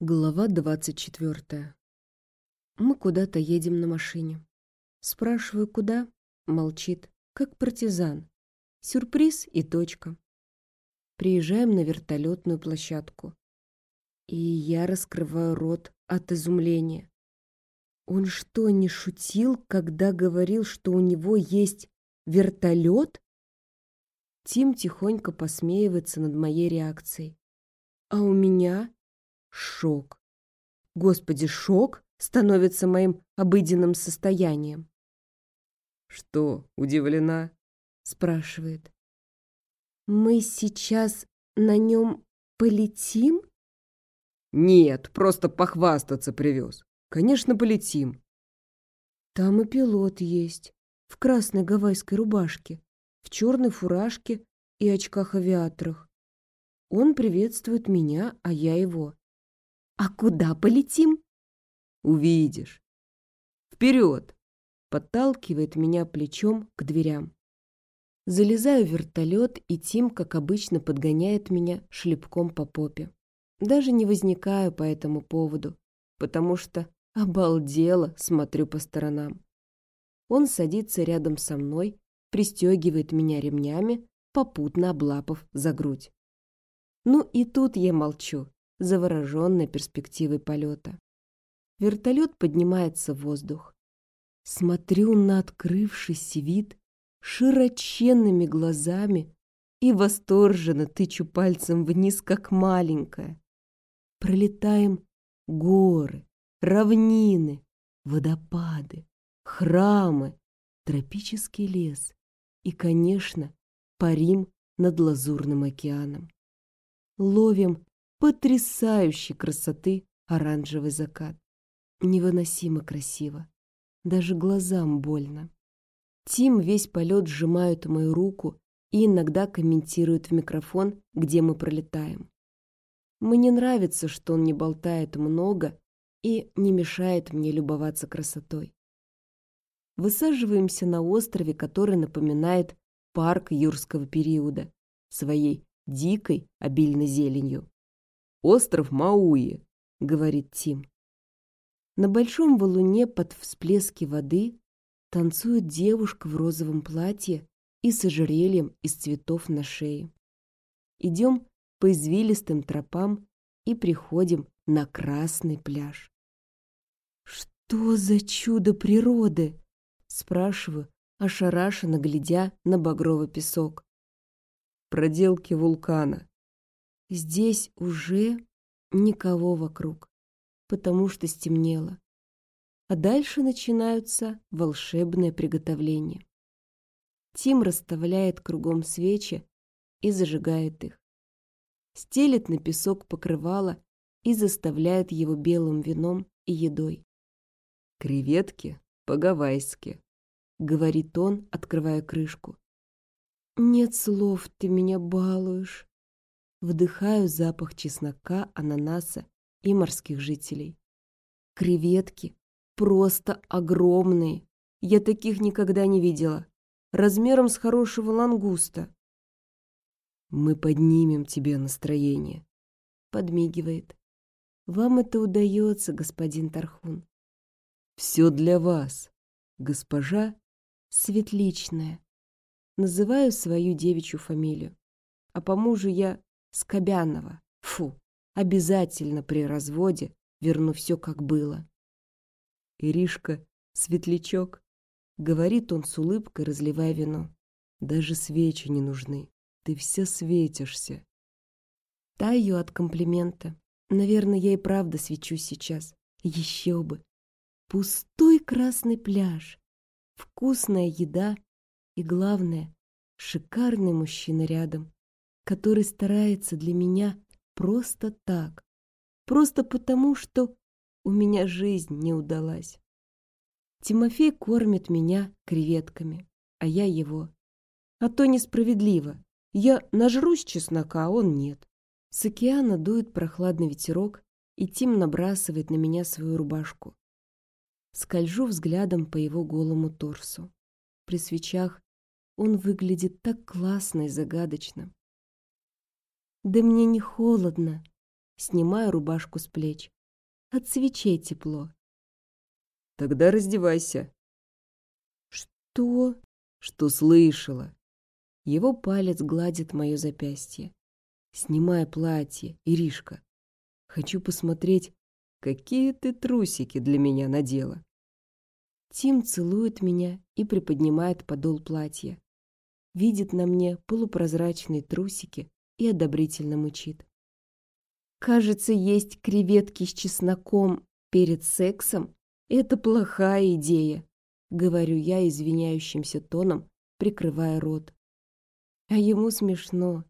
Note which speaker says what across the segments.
Speaker 1: Глава двадцать четвертая. Мы куда-то едем на машине. Спрашиваю, куда? Молчит, как партизан. Сюрприз и точка. Приезжаем на вертолетную площадку. И я раскрываю рот от изумления. Он что, не шутил, когда говорил, что у него есть вертолет? Тим тихонько посмеивается над моей реакцией. А у меня Шок. Господи, шок становится моим обыденным состоянием.
Speaker 2: «Что, удивлена?»
Speaker 1: — спрашивает. «Мы сейчас на нем полетим?»
Speaker 2: «Нет, просто похвастаться привез. Конечно, полетим».
Speaker 1: «Там и пилот есть, в красной гавайской рубашке, в черной фуражке и очках-авиаторах. Он приветствует меня, а я его. «А куда полетим?»
Speaker 2: «Увидишь. Вперед!» Подталкивает меня плечом к дверям.
Speaker 1: Залезаю в вертолет, и Тим, как обычно, подгоняет меня шлепком по попе. Даже не возникаю по этому поводу, потому что обалдело смотрю по сторонам. Он садится рядом со мной, пристегивает меня ремнями, попутно облапав за грудь. Ну и тут я молчу, завороженной перспективой полета. Вертолет поднимается в воздух. Смотрю на открывшийся вид широченными глазами и восторженно тычу пальцем вниз, как маленькая. Пролетаем горы, равнины, водопады, храмы, тропический лес и, конечно, парим над лазурным океаном. Ловим потрясающей красоты оранжевый закат. Невыносимо красиво. Даже глазам больно. Тим весь полет сжимает мою руку и иногда комментирует в микрофон, где мы пролетаем. Мне нравится, что он не болтает много и не мешает мне любоваться красотой. Высаживаемся на острове, который напоминает парк юрского периода, своей дикой обильной зеленью.
Speaker 2: Остров Мауи, говорит Тим.
Speaker 1: На большом валуне под всплески воды танцует девушка в розовом платье и с ожерельем из цветов на шее. Идем по извилистым тропам и приходим на красный пляж. «Что за чудо природы?» — спрашиваю, ошарашенно глядя на багровый песок.
Speaker 2: «Проделки вулкана»,
Speaker 1: Здесь уже никого вокруг, потому что стемнело. А дальше начинаются волшебные приготовления. Тим расставляет кругом свечи и зажигает их. Стелит на песок покрывало и заставляет его белым вином и едой.
Speaker 2: «Креветки по-гавайски», — говорит он, открывая крышку.
Speaker 1: «Нет слов, ты меня балуешь», Вдыхаю запах чеснока, ананаса и морских жителей. Креветки просто огромные. Я таких никогда не видела. Размером с хорошего лангуста.
Speaker 2: Мы поднимем тебе настроение.
Speaker 1: Подмигивает. Вам это удается, господин Тархун.
Speaker 2: Все для вас, госпожа
Speaker 1: Светличная. Называю свою девичью фамилию. А по мужу я Скобянова. Фу, обязательно при разводе верну все, как было.
Speaker 2: Иришка, светлячок, говорит он с улыбкой, разливая вино. Даже свечи не нужны. Ты вся светишься.
Speaker 1: Таю от комплимента. Наверное, я и правда свечусь сейчас. Еще бы. Пустой красный пляж, вкусная еда и, главное, шикарный мужчина рядом который старается для меня просто так, просто потому, что у меня жизнь не удалась. Тимофей кормит меня креветками, а я его. А то несправедливо. Я нажрусь чеснока, а он нет. С океана дует прохладный ветерок, и Тим набрасывает на меня свою рубашку. Скольжу взглядом по его голому торсу. При свечах он выглядит так классно и загадочно. Да мне не холодно. снимаю рубашку с плеч. От свечей тепло.
Speaker 2: Тогда раздевайся.
Speaker 1: Что?
Speaker 2: Что слышала?
Speaker 1: Его палец гладит мое запястье.
Speaker 2: Снимай платье, Иришка. Хочу посмотреть, какие ты трусики для меня надела.
Speaker 1: Тим целует меня и приподнимает подол платья. Видит на мне полупрозрачные трусики и одобрительно мычит. Кажется, есть креветки с чесноком перед сексом. Это плохая идея, говорю я извиняющимся тоном, прикрывая рот. А ему смешно.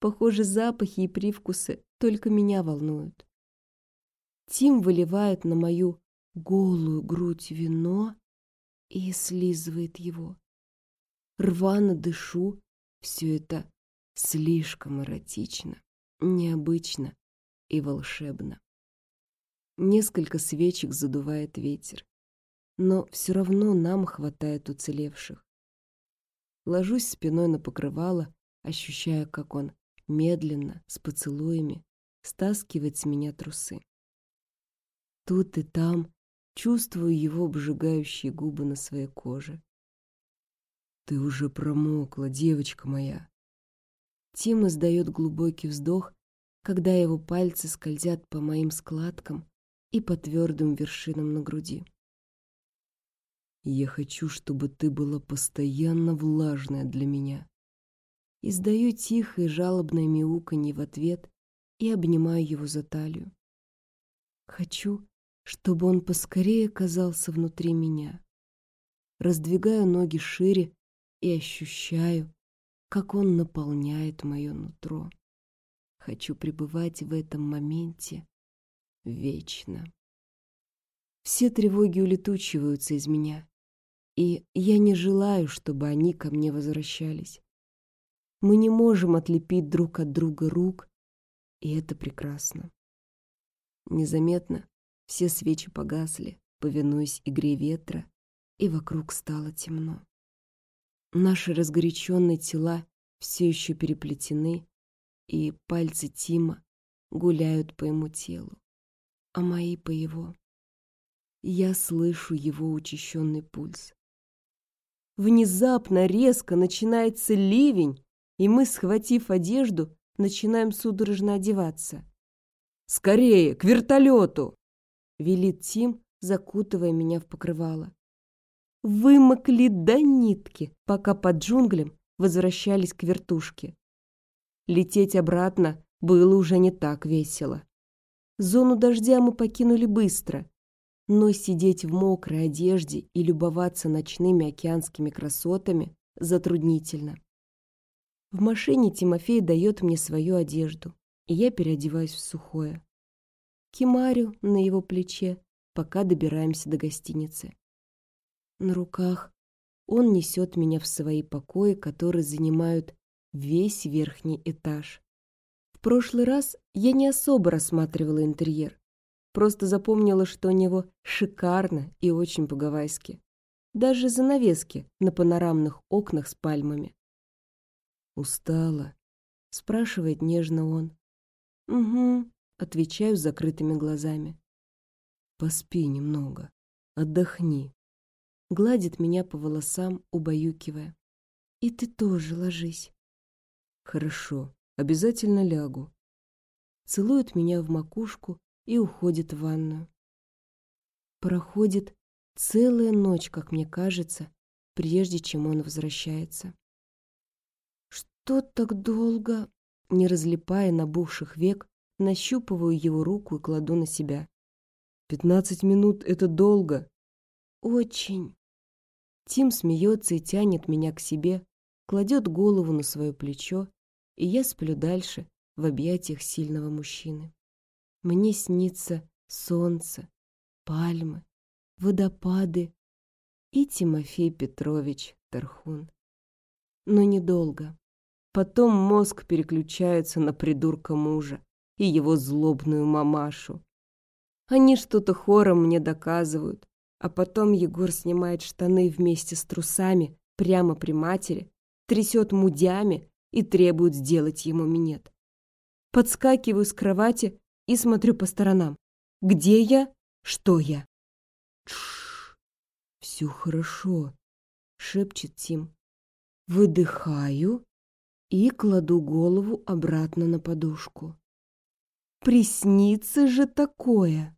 Speaker 1: Похоже, запахи и привкусы только меня волнуют. Тим выливает на мою голую грудь вино и слизывает его. Рвано дышу, все это слишком эротично, необычно и волшебно. Несколько свечек задувает ветер, но все равно нам хватает уцелевших. Ложусь спиной на покрывало, ощущая, как он медленно, с поцелуями, стаскивает с меня трусы. Тут и там чувствую его обжигающие губы на своей коже.
Speaker 2: «Ты уже промокла, девочка моя!»
Speaker 1: Тим издает глубокий вздох, когда его пальцы скользят по моим складкам и по твердым вершинам на груди.
Speaker 2: «Я хочу, чтобы ты была постоянно влажная для меня».
Speaker 1: Издаю тихое жалобное мяуканье в ответ и обнимаю его за талию. Хочу, чтобы он поскорее оказался внутри меня. Раздвигаю ноги шире и ощущаю, как он наполняет мое нутро. Хочу пребывать в этом моменте вечно. Все тревоги улетучиваются из меня, и я не желаю, чтобы они ко мне возвращались. Мы не можем отлепить друг от друга рук, и это прекрасно. Незаметно все свечи погасли, повинуясь игре ветра, и вокруг стало темно. Наши разгоряченные тела все еще переплетены, и пальцы Тима гуляют по ему телу, а мои по его. Я слышу его учащенный пульс. Внезапно резко начинается ливень, и мы, схватив одежду, начинаем судорожно одеваться.
Speaker 2: «Скорее, к вертолету!»
Speaker 1: — велит Тим, закутывая меня в покрывало. Вымокли до нитки, пока под джунглем возвращались к вертушке. Лететь обратно было уже не так весело. Зону дождя мы покинули быстро, но сидеть в мокрой одежде и любоваться ночными океанскими красотами затруднительно. В машине Тимофей дает мне свою одежду и я переодеваюсь в сухое. Кимарю на его плече, пока добираемся до гостиницы. На руках он несет меня в свои покои, которые занимают весь верхний этаж. В прошлый раз я не особо рассматривала интерьер. Просто запомнила, что у него шикарно и очень по-гавайски. Даже занавески на панорамных окнах с пальмами.
Speaker 2: «Устала?» — спрашивает нежно он.
Speaker 1: «Угу», — отвечаю с закрытыми глазами.
Speaker 2: «Поспи немного, отдохни».
Speaker 1: Гладит меня по волосам, убаюкивая. «И ты тоже ложись».
Speaker 2: «Хорошо, обязательно лягу».
Speaker 1: Целует меня в макушку и уходит в ванную. Проходит целая ночь, как мне кажется, прежде чем он возвращается. «Что так долго?» Не разлипая набухших век, нащупываю его руку и кладу на себя.
Speaker 2: «Пятнадцать минут — это долго!»
Speaker 1: «Очень!» Тим смеется и тянет меня к себе, кладет голову на свое плечо, и я сплю дальше в объятиях сильного мужчины. Мне снится солнце, пальмы, водопады и Тимофей Петрович Тархун. Но недолго. Потом мозг переключается на придурка мужа и его злобную мамашу. Они что-то хором мне доказывают, а потом Егор снимает штаны вместе с трусами прямо при матери, трясет мудями и требует сделать ему минет. Подскакиваю с кровати и смотрю по сторонам. Где я? Что я?
Speaker 2: Тш, все хорошо,
Speaker 1: шепчет Тим. Выдыхаю и кладу голову обратно на подушку. Приснится же такое!